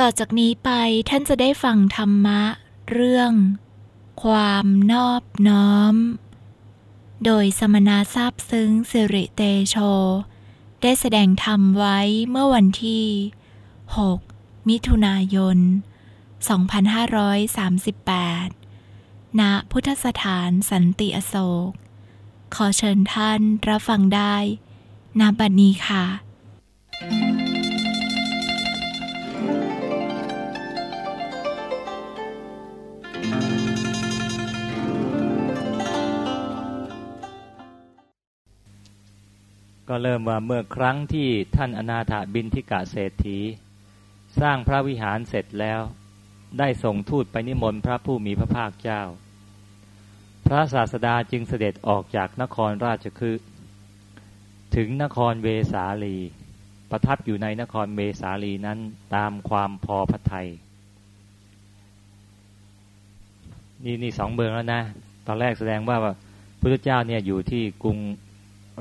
ต่อจากนี้ไปท่านจะได้ฟังธรรมะ เรื่อง ความนอบน้อม โดยสมณะทราบซึ้งสิริเตโช ได้แสดงธรรมไว้เมื่อวันที่ 6 มิถุนายน 2538 ณ พุทธสถานสันติอโศก ขอเชิญท่านรับฟังได้ณบัดนี้ค่ะ ก็เริ่มว่าเมื่อครั้งที่ท่านอนาถบินทิกะเศรษฐี สร้างพระวิหารเสร็จแล้ว ได้ส่งทูตไปนิมนต์พระผู้มีพระภาคเจ้า พระศาสดาจึงเสด็จออกจากนครราชคฤห์ถึงนครเวสาลี ประทับอยู่ในนครเวสาลีนั้นตามความพอพระทัยนี่นี่สองเมืองแล้วนะ ตอนแรกแสดงว่าพระพุทธเจ้าเนี่ยอยู่ที่กรุง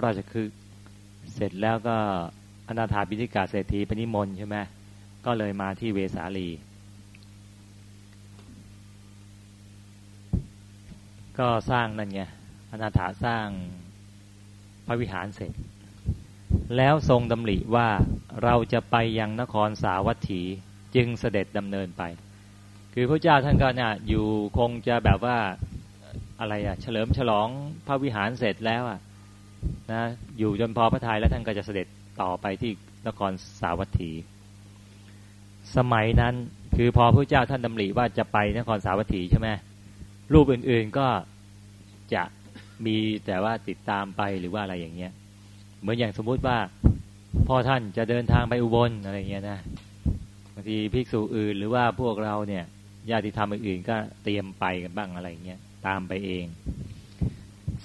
ราชคฤห์ เสร็จแล้วก็อนาถาบิณิกาเศรษฐีปนิมนต์ใช่ไหมก็เลยมาที่เวสาลี ก็สร้างนั่นไงอนาถาสร้างพระวิหารเสร็จ แล้วทรงดำริว่าเราจะไปยังนครสาวัตถีจึงเสด็จดำเนินไป คือพระเจ้าท่านก็เนี่ยอยู่คงจะแบบว่าอะไรอะเฉลิมฉลองพระวิหารเสร็จแล้วอะ นะอยู่จนพอพระทัยแล้วท่านก็จะเสด็จต่อไปที่นครสาวัตถี สมัยนั้นคือพอพระเจ้าท่านดำริว่าจะไปนครสาวัตถีใช่ไหมรูปอื่นๆก็จะมีแต่ว่าติดตามไปหรือว่าอะไรอย่างเงี้ย เหมือนอย่างสมมุติว่าพ่อท่านจะเดินทางไปอุบลอะไรเงี้ยนะบางทีภิกษุอื่นหรือว่าพวกเราเนี่ยญาติธรรมอื่นๆก็เตรียมไปกันบ้างอะไรเงี้ยตามไปเอง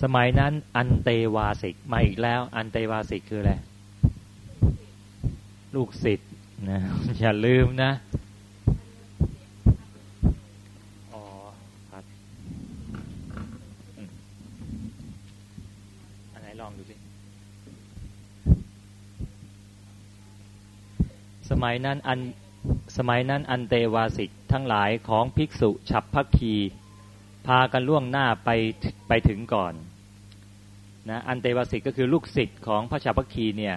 สมัยนั้น อันเตวาสิกมาอีกแล้ว อันเตวาสิกคืออะไรลูกศิษย์นะอย่าลืมนะอ๋ออันไหนลองดูสิสมัยนั้นอันสมัยนั้นอันเตวาสิกทั้งหลายของภิกษุฉับพักคี พากันล่วงหน้าไปไปถึงก่อนนะอันเตวสิกก็คือลูกศิษย์ของพระชาพัคีเนี่ย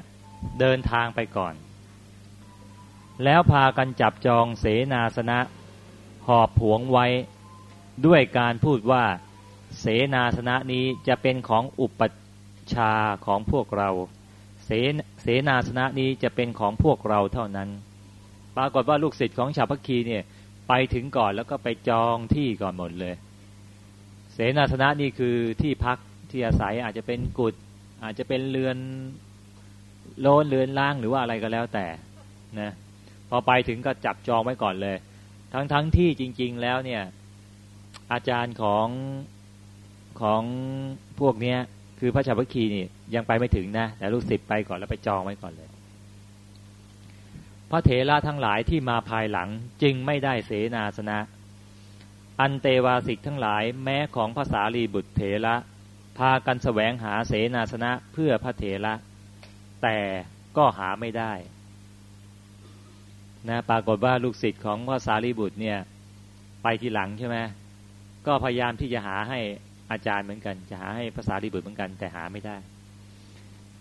เดินทางไปก่อน แล้วพากันจับจองเสนาสนะ หอบผวงไว้ด้วยการพูดว่าเสนาสนะนี้จะเป็นของอุปชาของพวกเรา เสเสนาสนะนี้จะเป็นของพวกเราเท่านั้น ปรากฏว่าลูกศิษย์ของชาวพัคีเนี่ยไปถึงก่อนแล้วก็ไปจองที่ก่อนหมดเลย เสนาสนะนี่คือที่พักที่อาศัยอาจจะเป็นกุดอาจจะเป็นเรือนโลนเรือนล่างหรือว่าอะไรก็แล้วแต่นะพอไปถึงก็จับจองไว้ก่อนเลย ทั้งทั้งที่จริง ๆ แล้วเนี่ย อาจารย์ของของพวกเนี้ย คือพระชาวคีนี่ยังไปไม่ถึงนะแต่ลูกศิษย์ไปก่อนแล้วไปจองไว้ก่อนเลย พระเถระทั้งหลายที่มาภายหลังจึงไม่ได้เสนาสนะ อันเตวาสิกทั้งหลายแม้ของภาษาลีบุตรเถระพากันแสวงหาเสนาสนะเพื่อพระเถระแต่ก็หาไม่ได้นะปรากฏว่าลูกศิษย์ของพระสารีบุตรเนี่ยไปทีหลังใช่ไหมก็พยายามที่จะหาให้อาจารย์เหมือนกัน จะหาให้ภาษารีบุตรเหมือนกัน แต่หาไม่ได้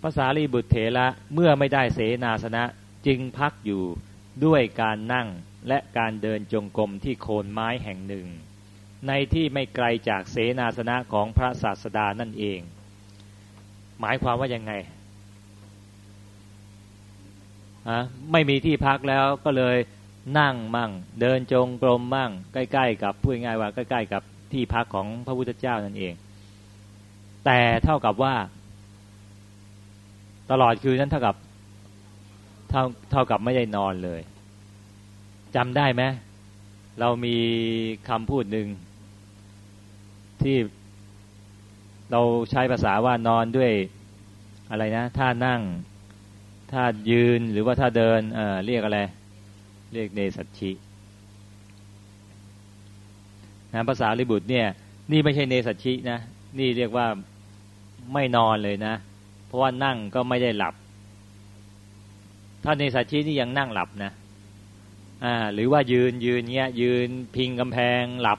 ภาษารีบุตรเถระเมื่อไม่ได้เสนาสนะจึงพักอยู่ด้วยการนั่งและการเดินจงกรมที่โคนไม้แห่งหนึ่ง ในที่ไม่ไกลจากเสนาสนะของพระศาสดานั่นเอง หมายความว่ายังไงฮะไม่มีที่พักแล้วก็เลยนั่งมั่ง เดินจงกรมมั่ง ใกล้ ๆ กับพูดง่ายว่าใกล้ ๆ กับที่พักของพระพุทธเจ้านั่นเอง แต่เท่ากับว่า ตลอดคืนนั้นเท่ากับเท่าเท่ากับไม่ได้นอนเลยจำได้ไหมเรามีคำพูดหนึ่ง ที่เราใช้ภาษาว่านอนด้วยอะไรนะท่านั่งท่ายืนหรือว่าท่าเดินเเรียกอะไร เรียกเนสัชชินะภาษาลิบุตรเนี่ย นี่ไม่ใช่เนสัชชินะ นี่เรียกว่าไม่นอนเลยนะ เพราะว่านั่งก็ไม่ได้หลับ ถ้าเนสัชชินี่ยังนั่งหลับนะอ่าหรือว่ายืนยืนเงี้ยยืนพิงกำแพงหลับ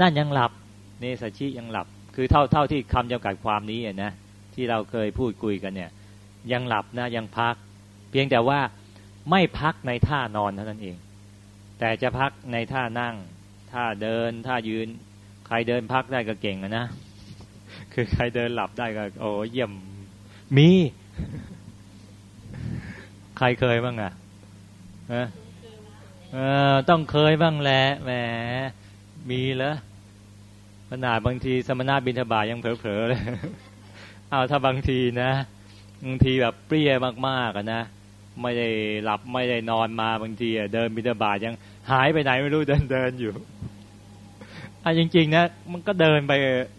นั่นยังหลับ เนสชิยังหลับ คือเท่าเท่าที่คำจำกัดความนี้นะที่เราเคยพูดคุยกันเนี่ย ยังหลับนะยังพัก เพียงแต่ว่าไม่พักในท่านอนเท่านั้นเอง แต่จะพักในท่านั่ง ท่าเดิน ท่ายืน ใครเดินพักได้ก็เก่งนะคือใครเดินหลับได้ก็ โอ้เยี่ยมมี ใครเคยบ้างอะเออต้องเคยบ้างแหละแหม มีแล้วขนาดบางทีสมณะบินทบาทยังเผลอๆเลยเอาถ้าบางทีนะบางทีแบบเปรี้ยมากๆนะไม่ได้หลับไม่ได้นอนมาบางทีเดินบินทบาทยังหายไปไหนไม่รู้เดินเดินอยู่อะจริง ๆ นะ มันก็เดินไป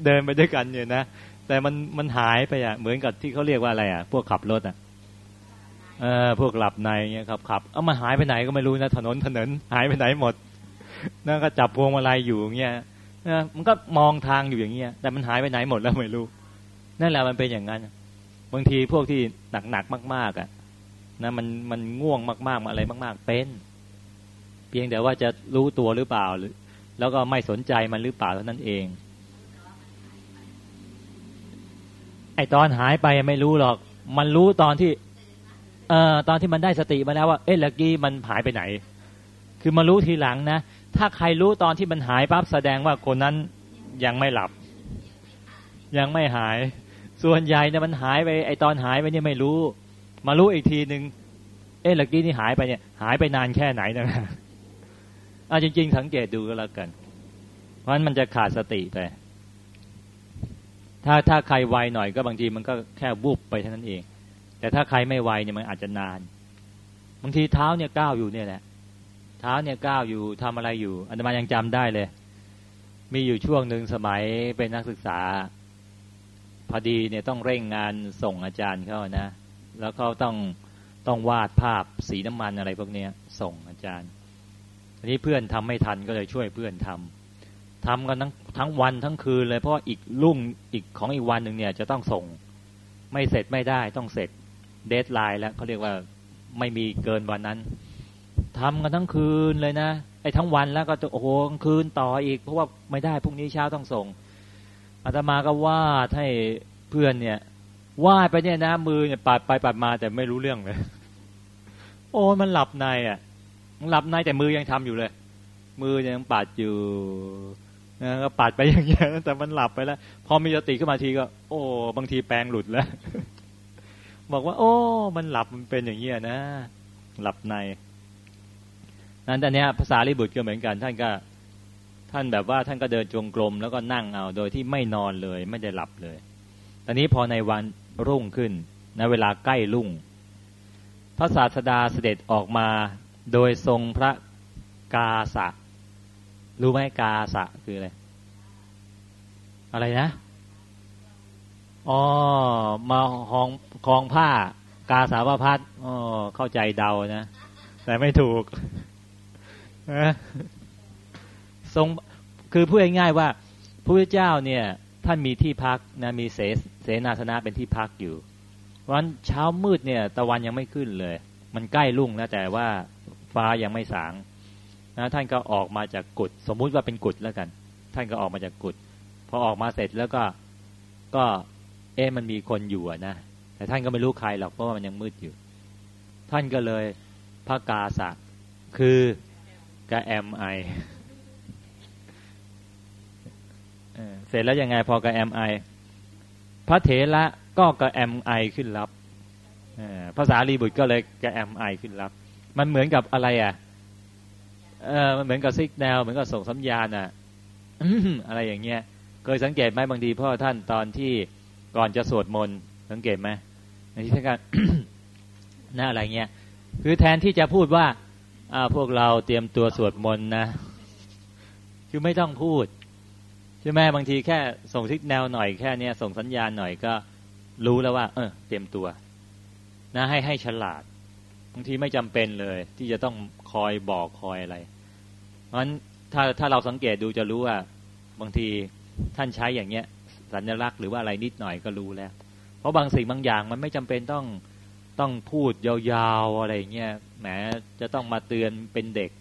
เดินไปด้วยกันอยู่นะแต่มันมันหายไปอะเหมือนกับที่เขาเรียกว่าอะไรอะ พวกขับรถอะเออพวกหลับในเงี้ยขับขับเอามาหายไปไหนก็ไม่รู้นะถนนถนนหายไปไหนหมด นั่นก็จับพวงมาลัยอยู่เงี้ยนะมันก็มองทางอยู่อย่างเงี้ยแต่มันหายไปไหนหมดแล้วไม่รู้นั่นแหละมันเป็นอย่างนั้น บางทีพวกที่หนักหนักมาก ๆอะนะมันมันง่วงมากๆอะไรมาก ๆ เป็น เพียงแต่ว่าจะรู้ตัวหรือเปล่าหรือ แล้วก็ไม่สนใจมันหรือเปล่าเท่านั้นเอง ไอตอนหายไปไม่รู้หรอก มันรู้ตอนที่เอ่อตอนที่มันได้สติมาแล้วว่า เอ๊ะเมื่อกี้มันหายไปไหน คือมารู้ทีหลังนะ ถ้าใครรู้ตอนที่มันหายปั๊บแสดงว่าคนนั้นยังไม่หลับ ยังไม่หาย ส่วนใหญ่เนี่ยมันหายไปไอตอนหายไปเนี่ยไม่รู้ มารู้อีกทีหนึ่งเอ๊ะเมื่อกี้นี่หายไปเนี่ย หายไปนานแค่ไหนนะอะจริง ๆ สังเกตดูก็แล้วกัน เพราะฉะนั้นมันจะขาดสติไป ถ้าถ้าใครไวหน่อยก็บางทีมันก็แค่บุบไปเท่านั้นเอง แต่ถ้าใครไม่ไวเนี่ยมันอาจจะนาน บางทีเท้าเนี่ยก้าวอยู่เนี่ยแหละ เท้าเนี่ยก้าวอยู่ทำอะไรอยู่อันมายังจำได้เลย มีอยู่ช่วงหนึ่งสมัยเป็นนักศึกษา พอดีเนี่ยต้องเร่งงานส่งอาจารย์เขานะ แล้วเขาต้องต้องวาดภาพสีน้ำมันอะไรพวกเนี้ย ส่งอาจารย์อันนี้เพื่อนทำไม่ทันก็เลยช่วยเพื่อนทำทำกันทั้งทั้งวันทั้งคืนเลยเพราะอีกรุ่งอีกของอีกวันหนึ่งเนี่ยจะต้องส่ง ไม่เสร็จไม่ได้ต้องเสร็จเดทไลน์แล้วเขาเรียกว่าไม่มีเกินวันนั้น ทำกันทั้งคืนเลยนะไอ้ทั้งวันแล้วก็โอ้โหคืนต่ออีก เพราะว่าไม่ได้พรุ่งนี้เช้าต้องส่งอาตมาก็วาดให้เพื่อนเนี่ยวายไปเนี่ยนะมือเนี่ยปัดไปปัดมาแต่ไม่รู้เรื่องเลยโอ้มันหลับในอะหลับในแต่มือยังทำอยู่เลย มือยังปัดอยู่นะก็ปัดไปอย่างเงี้ยแต่มันหลับไปแล้ว พอมีสติขึ้นมาทีก็ โอ้ บางทีแปลงหลุดแล้ว บอกว่า โอ้ มันหลับมันเป็นอย่างเงี้ยนะ หลับใน นั้นต่เนี้ภาษาลิบุตรก็เหมือนกัน ท่านก็ท่านแบบว่าท่านก็เดินจงกรมแล้วก็นั่งเอาโดยที่ไม่นอนเลยไม่ได้หลับเลย ตอนนี้พอในวันรุ่งขึ้นในเวลาใกล้รุ่ง พระศาสดาเสด็จออกมาโดยทรงพระกาสะ รู้ไหมกาสะคืออะไร อะไรนะอ๋อมาหองคลองผ้ากาสาวพัดอ๋อเข้าใจเดานะ แต่ไม่ถูก ทรงคือพูดง่ายๆว่าพระพุทธเจ้าเนี่ย ท่านมีที่พักนะมีเสเสนาสนะเป็นที่พักอยู่วันเช้ามืดเนี่ยตะวันยังไม่ขึ้นเลย มันใกล้รุ่งนะแต่ว่าฟ้ายังไม่สางนะท่านก็ออกมาจากกุฏสมมุติว่าเป็นกุฏแล้วกัน ท่านก็ออกมาจากกุฏพอออกมาเสร็จแล้วก็ก็เอ๊มันมีคนอยู่นะแต่ท่านก็ไม่รู้ใครหรอกเพราะว่ามันยังมืดอยู่ ท่านก็เลยพระกาสะคือ กะแอมไอเสร็จแล้วยังไงพอกระแอมไอพระเถระก็กระแอมไอขึ้นรับภาษาลีบุตรก็เลยกระแอมไอขึ้นรับ มันเหมือนกับอะไรอะเออมันเหมือนกับซิกแนวเหมือนกับส่งสัญญาณอะอะไรอย่างเงี้ย เคยสังเกตไหมบางทีพ่อท่านตอนที่ก่อนจะสวดมนต์สังเกตไหมในที่ท่านหน้าอะไรเงี้ยคือแทนที่จะพูดว่า อ่าพวกเราเตรียมตัวสวดมนต์นะ คือไม่ต้องพูดใช่ไหมบางทีแค่ส่งทิศแนวหน่อยแค่เนี้ยส่งสัญญาณหน่อยก็รู้แล้วว่า เออ เตรียมตัว นะให้ให้ฉลาดบางทีไม่จำเป็นเลย ที่จะต้องคอยบอกคอยอะไร เพราะฉะนั้นถ้าถ้าเราสังเกตดูจะรู้ว่า บางทีท่านใช้อย่างเงี้ย สัญลักษณ์หรือว่าอะไรนิดหน่อยก็รู้แล้ว เพราะบางสิ่งบางอย่างมันไม่จำเป็นต้องต้องพูดยาวๆอะไรเงี้ย แหมจะต้องมาเตือนเป็นเด็ก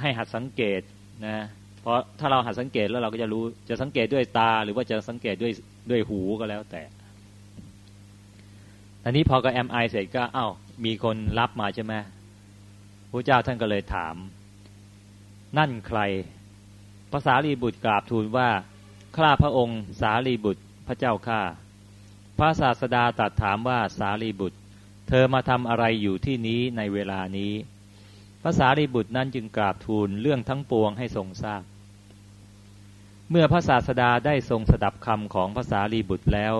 ให้หัดสังเกตนะเพราะถ้าเราหัดสังเกตแล้วเราก็จะรู้จะสังเกตด้วยตา หรือว่าจะสังเกตด้วยด้วยหูก็แล้วแต่อันนี้พอกับ MI เสร็จก็อา้าวมีคนรับมาใช่ไหมพระเจ้าท่านก็เลยถาม นั่นใครภาษาลีบุตรกราบทูลว่าข้าพระองค์สาลีบุตรพระเจ้าข้าพระศาสดาตรัสถามว่าสาลีบุตร เธอมาทำอะไรอยู่ที่นี้ในเวลานี้ภาษาลีบุตรนั้นจึงกราบทูลเรื่องทั้งปวงให้ทรงทราบ เมื่อพระศาสดาได้ทรงสดับคำของภาษาลีบุตรแล้ว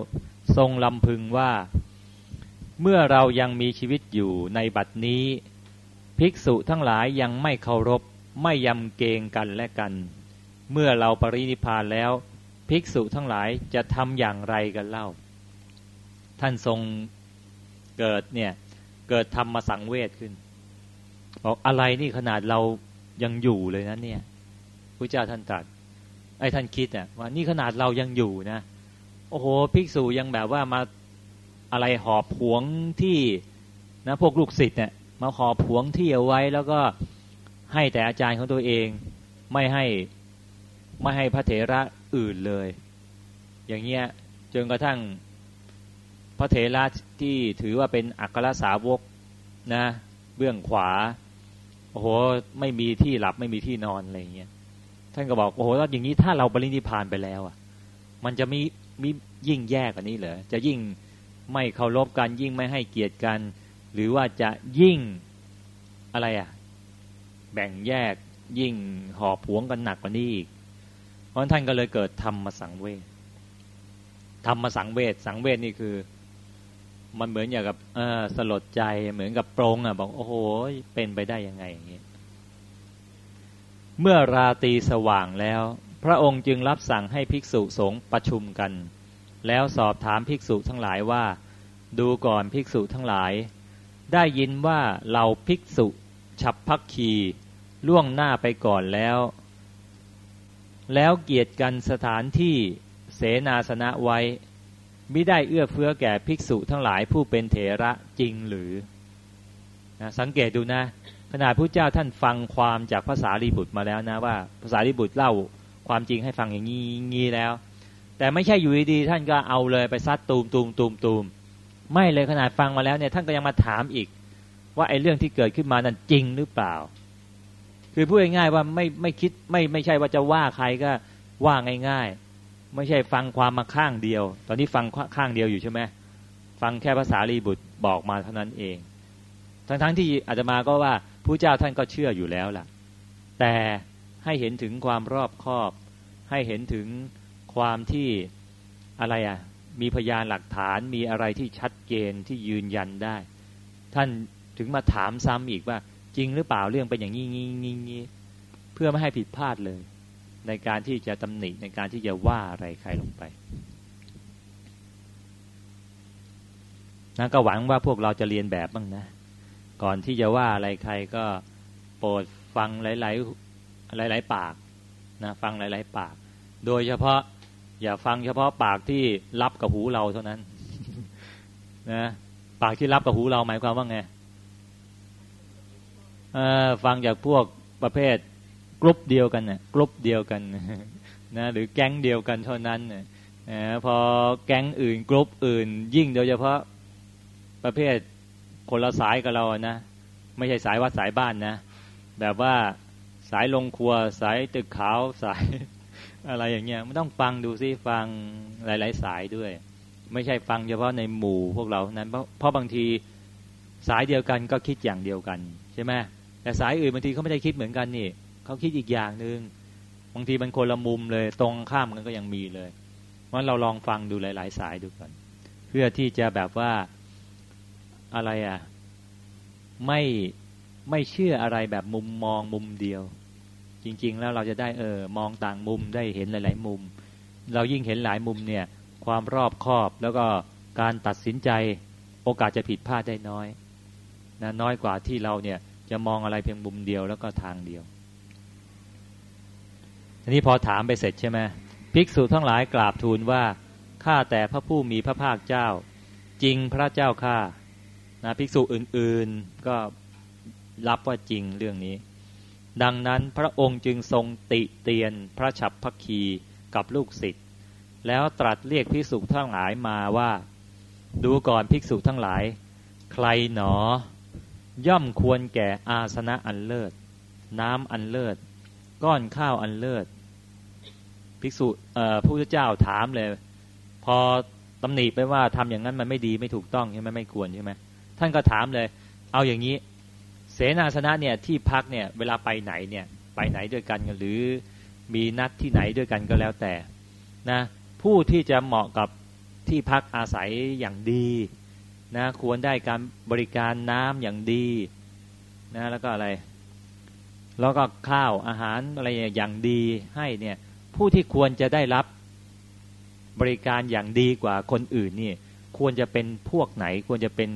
ทรงลำพึงว่า เมื่อเรายังมีชีวิตอยู่ในบัดนี้ ภิกษุทั้งหลายยังไม่เคารพไม่ยำเกรงกันและกัน เมื่อเราปรินิพานแล้ว ภิกษุทั้งหลายจะทำอย่างไรกันเล่า ท่านทรง เกิดเนี่ยเกิดธรรมสังเวชขึ้นบอกอะไรนี่ขนาดเรายังอยู่เลยนะเนี่ยพระเจ้าท่านตรัสไอ้ท่านคิดอะว่านี่ขนาดเรายังอยู่นะโอ้โหภิกษุยังแบบว่ามาอะไรหอบผวงที่นะพวกลูกศิษย์เนี่ยมาหอบผวงที่เอาไว้แล้วก็ให้แต่อาจารย์ของตัวเองไม่ให้ไม่ให้พระเถระอื่นเลย อย่างเงี้ยจนกระทั่ง พระเถระที่ถือว่าเป็นอัครสาวกนะเบื้องขวาโอ้โหไม่มีที่หลับไม่มีที่นอนอะไรเงี้ยท่านก็บอกโอ้โหแล้วอย่างนี้ถ้าเราปรินิพานไปแล้วอะ มันจะมีมียิ่งแย่กว่านี้เหรอจะยิ่งไม่เคารพกันยิ่งไม่ให้เกียรติกัน หรือว่าจะยิ่งอะไรอะ แบ่งแยกยิ่งหอบผวงกันหนักกว่านี้อีกเพราะท่านก็เลยเกิดธรรมาสังเวชธรรมาสังเวชสังเวชนี่คือ มันเหมือนอย่างกับเอสลดใจเหมือนกับโปรงอะบอกโอ้โหเป็นไปได้ยังไงอย่างนี้เมื่อราตรีสว่างแล้ว พระองค์จึงรับสั่งให้ภิกษุสงฆ์ประชุมกัน แล้วสอบถามภิกษุทั้งหลายว่า ดูก่อนภิกษุทั้งหลาย ได้ยินว่าเราภิกษุฉับพักคีล่วงหน้าไปก่อนแล้ว แล้วเกียรติกันสถานที่เสนาสนะไว้ ม่ได้เอื้อเฟื้อแก่ภิกษุทั้งหลายผู้เป็นเถระจริงหรือนะสังเกตดูนะขนาดพระเจ้าท่านฟังความจากภาษาลีบุตรมาแล้วนะว่าภาษาลีบุตรเล่าความจริงให้ฟังอย่างนี้งี้แล้ว แต่ไม่ใช่อยู่ดีๆท่านก็เอาเลยไปซัดตูมตูมตูมตูมไม่เลยขนาดฟังมาแล้วเนี่ยท่านก็ยังมาถามอีก ว่าไอ้เรื่องที่เกิดขึ้นมานั้นจริงหรือเปล่า คือพูดง่ายๆว่าไม่ไม่คิดไม่ไม่ใช่ว่าจะว่าใครก็ว่าง่าย ๆ ไม่ใช่ฟังความมาข้างเดียว ตอนนี้ฟังข้างเดียวอยู่ใช่ไหมฟังแค่ภาษาลีบุตรบอกมาเท่านั้นเอง ทั้งๆทที่อาจจะมาก็ว่าผู้เจ้าท่านก็เชื่ออยู่แล้วล่ะ แต่ให้เห็นถึงความรอบคอบ ให้เห็นถึงความที่อะไรอะ มีพยานหลักฐานมีอะไรที่ชัดเจนที่ยืนยันได้ ท่านถึงมาถามซ้ำอีกว่า จริงหรือเปล่าเรื่องเป็นอย่างนี้งี้งี้งี้เพื่อไม่ให้ผิดพลาดเลย ในการที่จะตำหนิในการที่จะว่าอะไรใครลงไปนะก็หวังว่าพวกเราจะเรียนแบบบ้างนะ ก่อนที่จะว่าอะไรใครก็โปรดฟังหลาย ๆ หลาย ๆ ปากนะฟังหลาย ๆ ปาก โดยเฉพาะอย่าฟังเฉพาะปากที่รับกับหูเราเท่านั้นนะปากที่รับกับหูเราหมายความว่าไงฟังจากพวกประเภท กลุ่มเดียวกันน่ะกลุ่มเดียวกันนะหรือแก๊งเดียวกันเท่านั้นนะพอแก๊งอื่นกลุ่มอื่น ยิ่งโดยเฉพาะประเภทคนละสายกับเรานะไม่ใช่สายวัดสายบ้านนะ แบบว่าสายลงครัวสายตึกขาวสายอะไรอย่างเงี้ยไม่ต้องฟังดูซิฟังหลาย ๆ สายด้วย ไม่ใช่ฟังเฉพาะในหมู่พวกเรานั้นเพราะเพราะบางทีสายเดียวกันก็คิดอย่างเดียวกันใช่ไหมแต่สายอื่นบางทีเขาไม่ได้คิดเหมือนกันนี่ เขาคิดอีกอย่างหนึ่งบางทีมันคนละมุมเลย ตรงข้ามกันก็ยังมีเลยเพราเราลองฟังดูหลาย ๆ สายดูก่อน เพื่อที่จะแบบว่าอะไรอะไม่ไม่เชื่ออะไรแบบมุมมองมุมเดียว จริง ๆ แล้วเราจะได้เออมองต่างมุมได้เห็นหลาย ๆ มุม เรายิ่งเห็นหลายมุมเนี่ย ความรอบคอบแล้วก็การตัดสินใจโอกาสจะผิดพลาดได้น้อยนะน้อยกว่าที่เราเนี่ยจะมองอะไรเพียงมุมเดียวแล้วก็ทางเดียวันนี้พอถามไปเสร็จใช่ไหมภิกษุทั้งหลายกราบทูลว่าข้าแต่พระผู้มีพระภาคเจ้า จริงพระเจ้าข้านะภิกษุอื่นๆก็รับว่าจริงเรื่องนี้ ดังนั้นพระองค์จึงทรงติเตียนพระฉับพักคีกับลูกศิษย์แล้วตรัสเรียกภิกษุทั้งหลายมาว่า ดูก่อนภิกษุทั้งหลาย ใครหนอย่อมควรแก่อาสนะอันเลิศ น้ำอันเลิศ ก้อนข้าวอันเลิศ ภิกษุพระพุทธเจ้าถามเลย พอตำหนิไปว่าทำอย่างนั้นมันไม่ดีไม่ถูกต้องใช่ไหมไม่ควรใช่ไหมท่านก็ถามเลย เอาอย่างนี้ เสนาสนะเนี่ยที่พักเนี่ยเวลาไปไหนเนี่ยไปไหนด้วยกันหรือมีนัดที่ไหนด้วยกันก็แล้วแต่นะผู้ที่จะเหมาะกับที่พักอาศัยอย่างดีนะควรได้การบริการน้ำอย่างดีนะแล้วก็อะไร แล้วก็ข้าวอาหารอะไรอย่างดีให้เนี่ย ผู้ที่ควรจะได้รับบริการอย่างดีกว่าคนอื่นนี่ควรจะเป็นพวกไหน ควรจะเป็น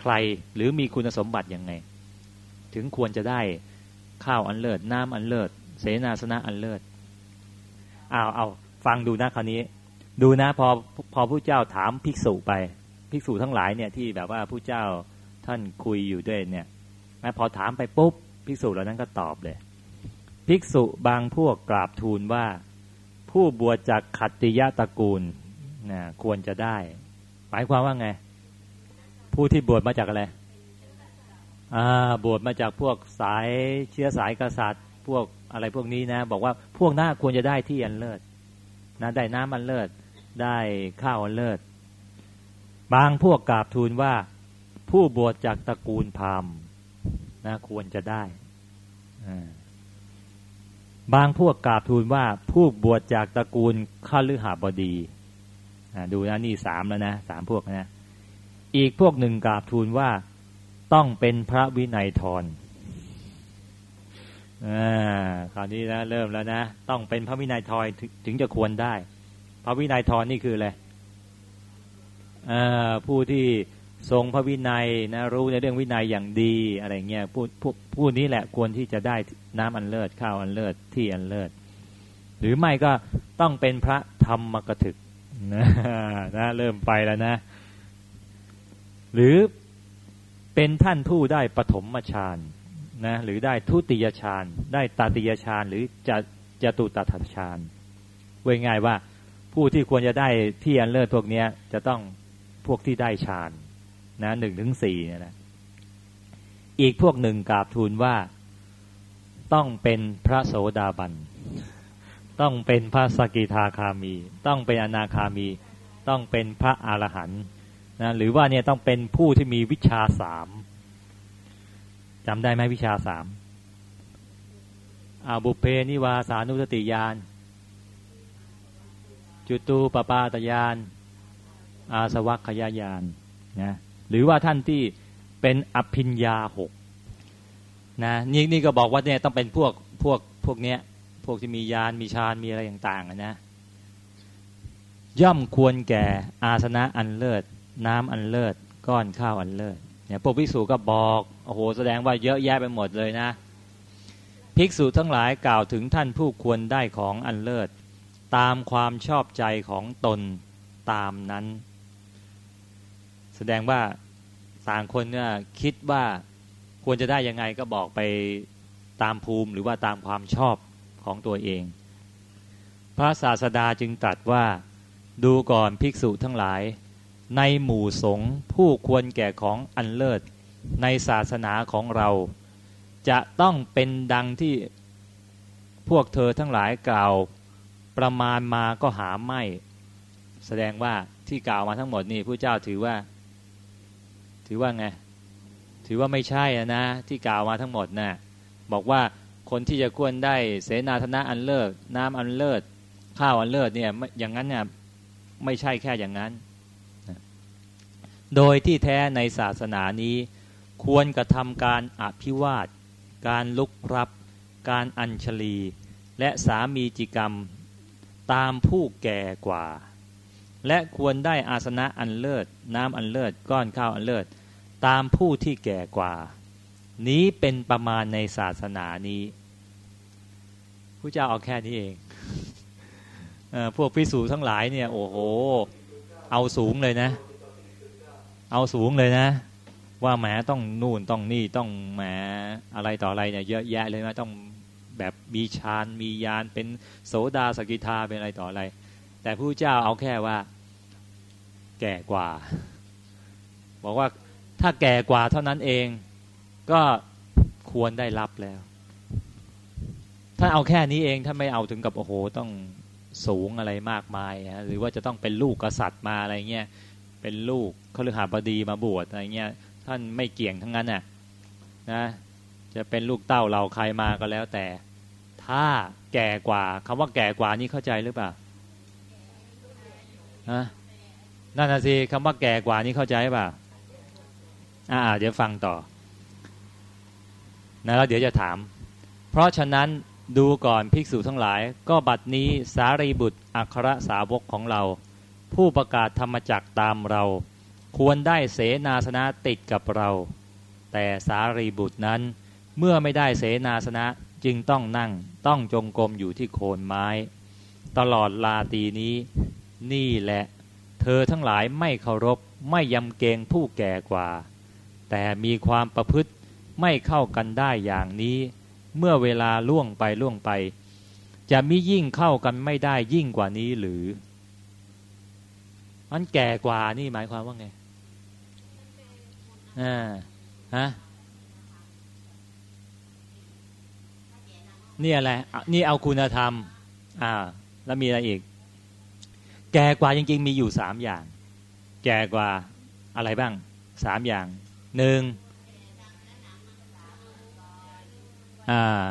ใครหรือมีคุณสมบัติยังไง ถึงควรจะได้ข้าวอันเลิศน้ำอันเลิศเสนาสนะอันเลิศเอาเอาฟังดูนะคราวนี้ ดูนะพอพอผู้เจ้าถามภิกษุไป ภิกษุทั้งหลายเนี่ยที่แบบว่าผู้เจ้าท่านคุยอยู่ด้วยเนี่ยนะพอถามไปปุ๊บภิกษุเหล่านั้นก็ตอบเลย ภิกษุบางพวกกราบทูลว่า ผู้บวชจากขัตติยะตระกูลนะควรจะได้ หมายความว่าไง ผู้ที่บวชมาจากอะไรอ่าบวชมาจากพวกสายเชื้อสายกษัตริย์ พวกอะไรพวกนี้นะ บอกว่าพวกหน้าควรจะได้ที่อันเลิศนะได้น้ำอันเลิศได้ข้าวอันเลิศบางพวกกราบทูลว่า ผู้บวชจากตระกูลพราหมณ์นะควรจะได้ บางพวกกราบทูลว่าผู้บวชจากตระกูลข้าลือหาบดีดูนะนี่สามแล้วนะสามพวกนะ อีกพวกหนึ่งกราบทูลว่าต้องเป็นพระวินัยทรคราวนี้นะเริ่มแล้วนะ ต้องเป็นพระวินัยทรถึงจะควรได้ พระวินัยทรนี่คืออะไรผู้ที่ ทรงพระวินัยนะรู้ในเรื่องวินัยอย่างดีอะไรเงี้ยผู้ผู้ผู้นี้แหละควรที่จะได้น้ำอันเลิศข้าวอันเลิศที่อันเลิศหรือไม่ก็ต้องเป็นพระธรรมกถึกนะนะเริ่มไปแล้วนะ หรือเป็นท่านผู้ได้ปฐมฌานนะหรือได้ทุติยฌานได้ตติยฌานหรือจะจะตุตถฌานไว้ง่ายว่าผู้ที่ควรจะได้ที่อันเลิศพวกนี้จะต้องพวกที่ได้ฌาน นะหนึ่งถึงสี่เนี่ยนะอีกพวกหนึ่งกราบทูลว่าต้องเป็นพระโสดาบัน ต้องเป็นพระสกิทาคามี ต้องเป็นอนาคามี ต้องเป็นพระอรหันต์นะหรือว่าเนี่ยต้องเป็นผู้ที่มีวิชาสามจำได้ไหมวิชาสามอาบุเพนิวาสานุสติยาน จุตูปปาตยาน อาสวัคยายานนะ หรือว่าท่านที่เป็นอภิญญาหกนะนี่นี่ก็บอกว่าเนี่ยต้องเป็นพวกพวกพวกเนี้ยพวกที่มียานมีฌานมีอะไรต่างๆนะย่อมควรแก่อาสนะอันเลิศ น้ำอันเลิศ ก้อนข้าวอันเลิศเนี่ยพวกภิกษุก็บอกโอ้โหแสดงว่าเยอะแยะไปหมดเลยนะ ภิกษุทั้งหลายกล่าวถึงท่านผู้ควรได้ของอันเลิศ ตามความชอบใจของตนตามนั้น แสดงว่าต่างคนเนี่ยคิดว่าควรจะได้ยังไงก็บอกไปตามภูมิหรือว่าตามความชอบของตัวเอง พระศาสดาจึงตรัสว่าดูก่อนภิกษุทั้งหลาย ในหมู่สงฆ์ผู้ควรแก่ของอันเลิศ ในศาสนาของเรา จะต้องเป็นดังที่พวกเธอทั้งหลายกล่าวประมาณมาก็หาไม่ แสดงว่าที่กล่าวมาทั้งหมดนี่ผู้เจ้าถือว่า ถือว่าไง ถือว่าไม่ใช่นะที่กล่าวมาทั้งหมดนะ่ะบอกว่าคนที่จะควรได้เสนาธนะอันเลิศน้ำอันเลิศข้าวอันเลิศเนี่ยอย่างนั้นเนี่ยไม่ใช่แค่อย่างนั้น โดยที่แท้ในศาสนานี้ ควรกระทำการอภิวาท การลุกรับ การอัญชลี และสามีจิกรรมตามผู้แก่กว่า และควรได้อาสนะอันเลิศ น้ำอันเลิศ ก้อนข้าวอันเลิศ ตามผู้ที่แก่กว่า นี้เป็นประมาณในศาสนานี้ผู้เจ้าเอาแค่นี้เองอพวกพิสูจทั้งหลายเนี่ย โอ้โห เอาสูงเลยนะ เอาสูงเลยนะ ว่าแหมต้องนู่นต้องนี่ต้องแหมอะไรต่ออะไรเนี่ยเยอะแยะเลยนะต้องแบบมีฌานมียานเป็นโสดาสกิทาเป็นอะไรต่ออะไร แต่ผู้เจ้าเอาแค่ว่า แก่กว่า บอกว่า ถ้าแก่กว่าเท่านั้นเอง ก็ควรได้รับแล้ว ถ้าเอาแค่นี้เองถ้าไม่เอาถึงกับโอ้โหต้องสูงอะไรมากมายฮะหรือว่าจะต้องเป็นลูกกษัตริย์มาอะไรเงี้ยเป็นลูกเขาเรือหาบดีมาบวชอะไรเงี้ยท่านไม่เกี่ยงทั้งนั้นน่ะนะจะเป็นลูกเต้าเราใครมาก็แล้วแต่ ถ้าแก่กว่าคำว่าแก่กว่านี่เข้าใจหรือเปล่าฮะนั่นน่ะสิคำว่าแก่กว่านี่เข้าใจป่ะ อ่า เดี๋ยวฟังต่อนะแล้วเดี๋ยวจะถาม เพราะฉะนั้นดูก่อนภิกษุทั้งหลาย ก็บัดนี้สารีบุตรอัครสาวกของเรา ผู้ประกาศธรรมจักตามเรา ควรได้เสนาสนะติดกับเรา แต่สารีบุตรนั้น เมื่อไม่ได้เสนาสนะจึงต้องนั่งต้องจงกรมอยู่ที่โคนไม้ ตลอดลาตีนี้ นี่แหละ เธอทั้งหลายไม่เคารพไม่ยำเกรงผู้แก่กว่า แต่มีความประพฤติไม่เข้ากันได้อย่างนี้ เมื่อเวลาล่วงไปล่วงไป จะมิยิ่งเข้ากันไม่ได้ยิ่งกว่านี้หรือมันแก่กว่านี่หมายความว่าไงอ่าฮะนี่อะไร นี่เอาคุณธรรม อ่า แล้วมีอะไรอีก แก่กว่าจริง ๆ มีอยู่สามอย่าง แก่กว่าอะไรบ้างสามอย่าง หนึ่งอ่า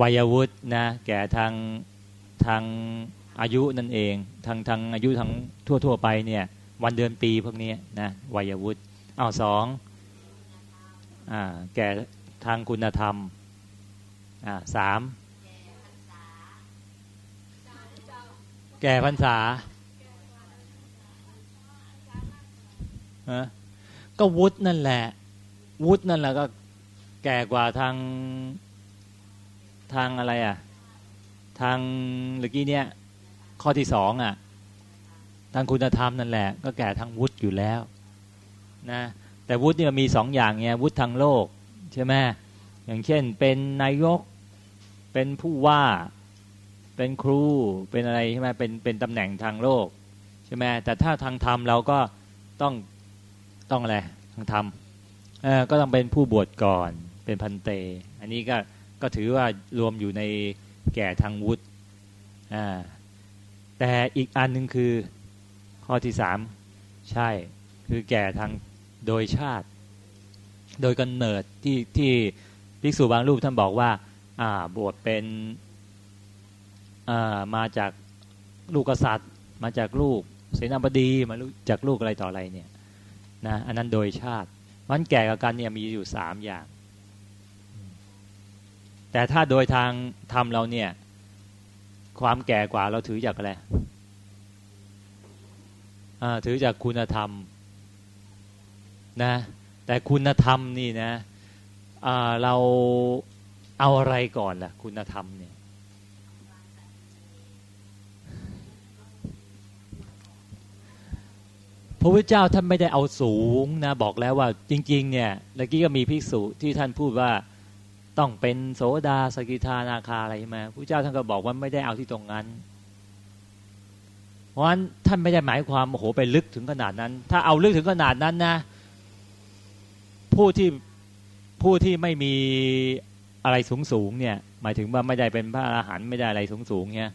วัยวุฒินะแก่ทางทางอายุนั่นเอง ทางทางอายุทางทั่วทั่วไปเนี่ย วันเดือนปีพวกนี้นะวัยวุฒิอ้าวสองอแก่ทางคุณธรรมสามแก่พรรษาฮะ ก็วุฒินั่นแหละ วุฒินั่นแหละก็แก่กว่าทางทางอะไรอะ ทางเมื่อกี้เนี่ยข้อที่สองอะ ทางคุณธรรมนั่นแหละ ก็แก่ทางวุฒิอยู่แล้วนะแต่วุฒิเนี่ยมีสองอย่างไงวุฒิทางโลกใช่ไหมอย่างเช่น เป็นนายกเป็นผู้ว่าเป็นครูเป็นอะไรใช่ไหมเป็นเป็นตำแหน่งทางโลกใช่ไหมแต่ถ้าทางธรรมเราก็ต้อง ต้องอะไรทางธรรมก็ต้องเป็นผู้บวชก่อนเป็นพันเต อันนี้ก็ก็ถือว่ารวมอยู่ในแก่ทางวุฒิแต่อีกอันหนึ่งคือข้อที่สามใช่คือแก่ทางโดยชาติ โดยกำเนิดที่ที่ภิกษุบางรูปท่านบอกว่าอ่าบวชเป็นอ่ามาจากลูกกษัตริย์ มาจากลูกเสนาบดีมาจากลูกอะไรต่ออะไรเนี่ย นะอันนั้นโดยชาติ มันแก่กับกันเนี่ยมีอยู่สามอย่าง แต่ถ้าโดยทางธรรมเราเนี่ย ความแก่กว่าเราถือจากอะไรถือจากคุณธรรมนะ แต่คุณธรรมนี่นะเราเอาอะไรก่อนล่ะ คุณธรรมเนี่ย ระพุทธเจ้าท่านไม่ได้เอาสูงนะบอกแล้วว่าจริง ๆ เนี่ยเมื่อกี้ก็มีภิกษุที่ท่านพูดว่าต้องเป็นโสดาสกิทานาคาอะไรมาพระเจ้าท่านก็บอกว่าไม่ได้เอาที่ตรงนั้น เพราะฉะนั้นท่านไม่ได้หมายความโอ้โหไปลึกถึงขนาดนั้น ถ้าเอาลึกถึงขนาดนั้นนะ ผู้ที่ผู้ที่ไม่มีอะไรสูงสูงเนี่ย หมายถึงว่าไม่ได้เป็นพระอรหันต์ไม่ได้อะไรสูงสูงเนี่ย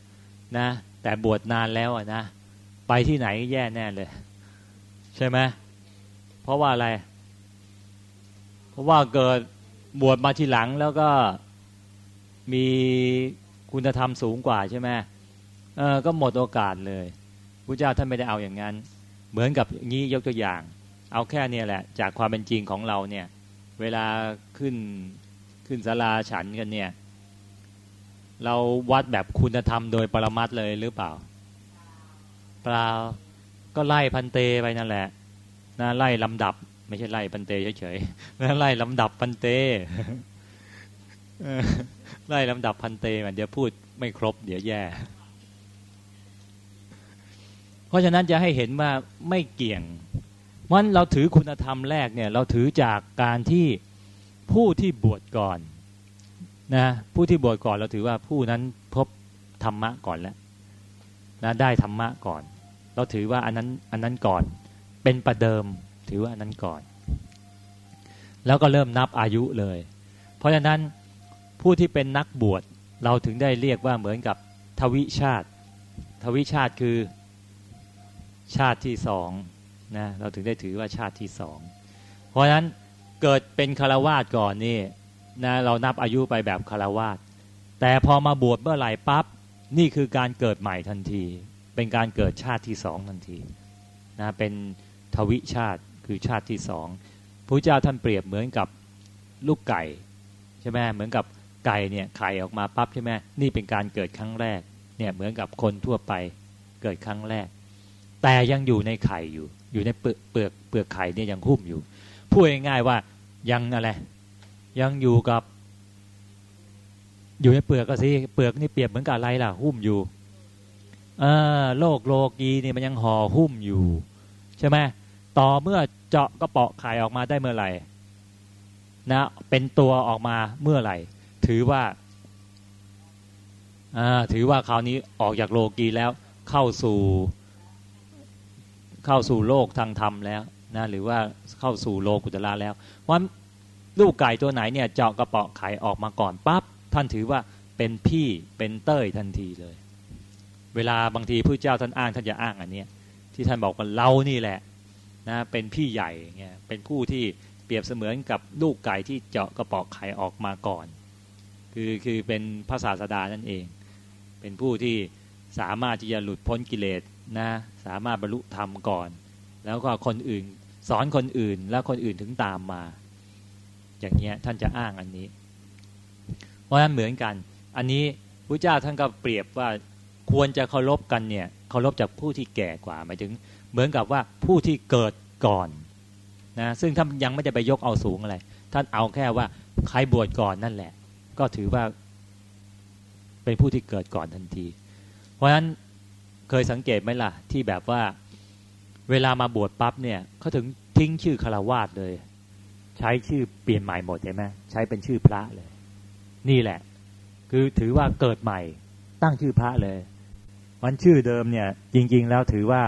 นะแต่บวชนานแล้วอะนะไปที่ไหนแย่แน่เลย ใช่ไหมเพราะว่าอะไร เพราะว่าเกิดบวชมาทีหลังแล้วก็มีคุณธรรมสูงกว่าใช่ไหมเออก็หมดโอกาสเลยพระเจ้าท่านไม่ได้เอาอย่างนั้น เหมือนกับงี้ยกตัวอย่าง เอาแค่เนี้แหละ จากความเป็นจริงของเราเนี่ย เวลาขึ้นขึ้นศาลาฉันกันเนี่ย เราวัดแบบคุณธรรมโดยปรมัตเลยหรือเปล่า เปล่า ก็ไล่พันเตไปนั่นแหละนะไล่ลำดับ ไม่ใช่ไล่พันเตเฉยๆนะไล่ลำดับพันเตไล่ลำดับพันเตมันเดี๋ยวพูดไม่ครบ เดี๋ยวแย่ เพราะฉะนั้นจะให้เห็นว่าไม่เกี่ยงวันเราถือคุณธรรมแรกเนี่ยเราถือจากการที่ผู้ที่บวชก่อนนะผู้ที่บวชก่อนเราถือว่าผู้นั้นพบธรรมะก่อนแล้วนะได้ธรรมะก่อน เราถือว่าอันนั้นอันนั้นก่อนเป็นประเดิมถือว่าอันนั้นก่อน แล้วก็เริ่มนับอายุเลย เพราะฉะนั้นผู้ที่เป็นนักบวชเราถึงได้เรียกว่าเหมือนกับทวิชาติ ทวิชาติคือชาติที่สองนะเราถึงได้ถือว่าชาติที่สองเพราะฉะนั้นเกิดเป็นคารวาสก่อนนี่นะเรานับอายุไปแบบคารวาสแต่พอมาบวชเมื่อไหร่ปั๊บนี่คือการเกิดใหม่ทันที เป็นการเกิดชาติที่สองทันทีนะเป็นทวิชาติคือชาติที่สองพระเจ้าท่านเปรียบเหมือนกับลูกไก่ใช่ไหมเหมือนกับไก่เนี่ยไข่ออกมาปั๊บใช่ไหมนี่เป็นการเกิดครั้งแรกเนี่ยเหมือนกับคนทั่วไปเกิดครั้งแรก แต่ยังอยู่ในไข่อยู่ อยู่ในเปลือกเปลือกเปลือกไข่เนี่ยยังหุ้มอยู่พูดง่ายๆว่ายังอะไรยังอยู่กับ อยู่ในเปลือกก็สิเปลือกนี่เปรียบเหมือนกับอะไรล่ะ หุ้มอยู่ โลกโลกีนี่มันยังห่อหุ้มอยู่ ใช่ไหมต่อเมื่อเจาะกระเปาะไข่ออกมาได้เมื่อไหร่นะเป็นตัวออกมาเมื่อไหร่ ถือว่าถือว่าคราวนี้ออกจากโลกีแล้วเข้าสู่ เข้าสู่โลกทางธรรมแล้วนะหรือว่าเข้าสู่โลกุตละแล้วว่าลูกไก่ตัวไหนเนี่ยเจาะกระเปาะไข่ออกมาก่อนปั๊บท่านถือว่าเป็นพี่เป็นเต้ยทันทีเลย เวลาบางทีพระเจ้าท่านอ้างท่านจะอ้างอันเนี้ยที่ท่านบอกว่าเรานี่แหละนะเป็นพี่ใหญ่เงี้ยเป็นผู้ที่เปรียบเสมือนกับลูกไก่ที่เจาะกระปาะไข่ออกมาก่อน คือคือเป็นพระศาสดานั่นเอง เป็นผู้ที่สามารถที่จะหลุดพ้นกิเลสนะสามารถบรรลุธรรมก่อน แล้วก็คนอื่นสอนคนอื่นแล้วคนอื่นถึงตามมา อย่างเงี้ยท่านจะอ้างอันนี้ เพราะฉะนั้นเหมือนกัน อันนี้พระเจ้าท่านก็เปรียบว่า ควรจะเคารพกันเนี่ยเคารพจากผู้ที่แก่กว่าหมายถึง เหมือนกับว่าผู้ที่เกิดก่อนนะซึ่งท่านยังไม่จะไปยกเอาสูงอะไร ท่านเอาแค่ว่าใครบวชก่อนนั่นแหละ ก็ถือว่า เป็นผู้ที่เกิดก่อนทันที เพราะฉะนั้นเคยสังเกตไหมล่ะ ที่แบบว่าเวลามาบวชปั๊บเนี่ยเขาถึงทิ้งชื่อคารวาสเลย ใช้ชื่อเปลี่ยนใหม่หมดใช่ไหมใช้เป็นชื่อพระเลย นี่แหละ คือถือว่าเกิดใหม่ตั้งชื่อพระเลย วันชื่อเดิมเนี่ย จริง ๆ แล้วถือว่า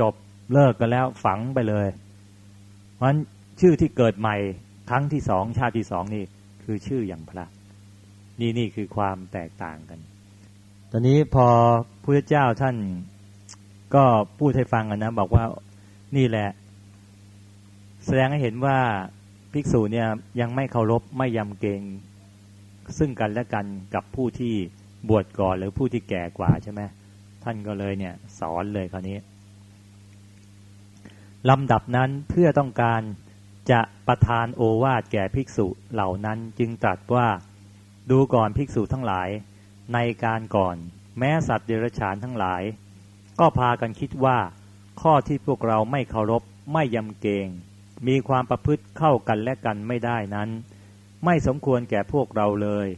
จบเลิกกันแล้วฝังไปเลยวันชื่อที่เกิดใหม่ครั้งที่สองชาติที่สองนี่คือชื่ออย่างพระ นี่นี่คือความแตกต่างกัน ตอนนี้พอพระเจ้าท่านก็พูดให้ฟังนะ บอกว่านี่แหละ แสดงให้เห็นว่าภิกษุเนี่ยยังไม่เคารพไม่ยำเกรงซึ่งกันและกันกับผู้ที่บวชก่อนหรือผู้ที่แก่กว่าใช่ไหม ท่านก็เลยเนี่ย สอนเลยคราวนี้ลำดับนั้นเพื่อต้องการจะประทานโอวาทแก่ภิกษุเหล่านั้นจึงตรัสว่าดูก่อนภิกษุทั้งหลาย ในการก่อน แม้สัตว์เดรัจฉานทั้งหลาย ก็พากันคิดว่า ข้อที่พวกเราไม่เคารพไม่ยำเกรงมีความประพฤติเข้ากันและกันไม่ได้นั้น ไม่สมควรแก่พวกเราเลย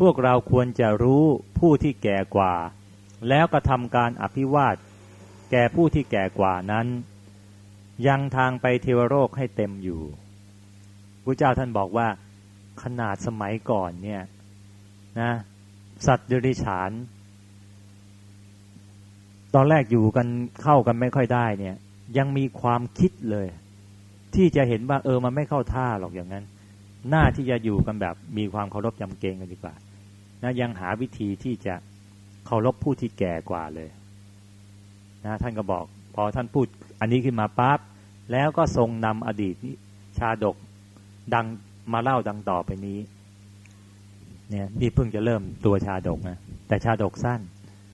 พวกเราควรจะรู้ผู้ที่แก่กว่า แล้วกระทำการอภิวาท แก่ผู้ที่แก่กว่านั้น ยังทางไปเทวโลกให้เต็มอยู่พระเจ้าท่านบอกว่า ขนาดสมัยก่อนเนี่ยนะสัตว์เดรัจฉาน ตอนแรกอยู่กันเข้ากันไม่ค่อยได้เนี่ย ยังมีความคิดเลย ที่จะเห็นว่าเออมันไม่เข้าท่าหรอกอย่างนั้น หน้าที่จะอยู่กันแบบมีความเคารพยำเกรงกันดีกว่านะยังหาวิธีที่จะารพผู้ที่แก่กว่าเลยนะท่านก็บอกพอท่านพูดอันนี้ขึ้นมาปั๊บแล้วก็ทรงนำอดีตชาดกดังมาเล่าดังต่อไปนี้ เนี่ยนี่เพิ่งจะเริ่มตัวชาดกนะแต่ชาดกสั้น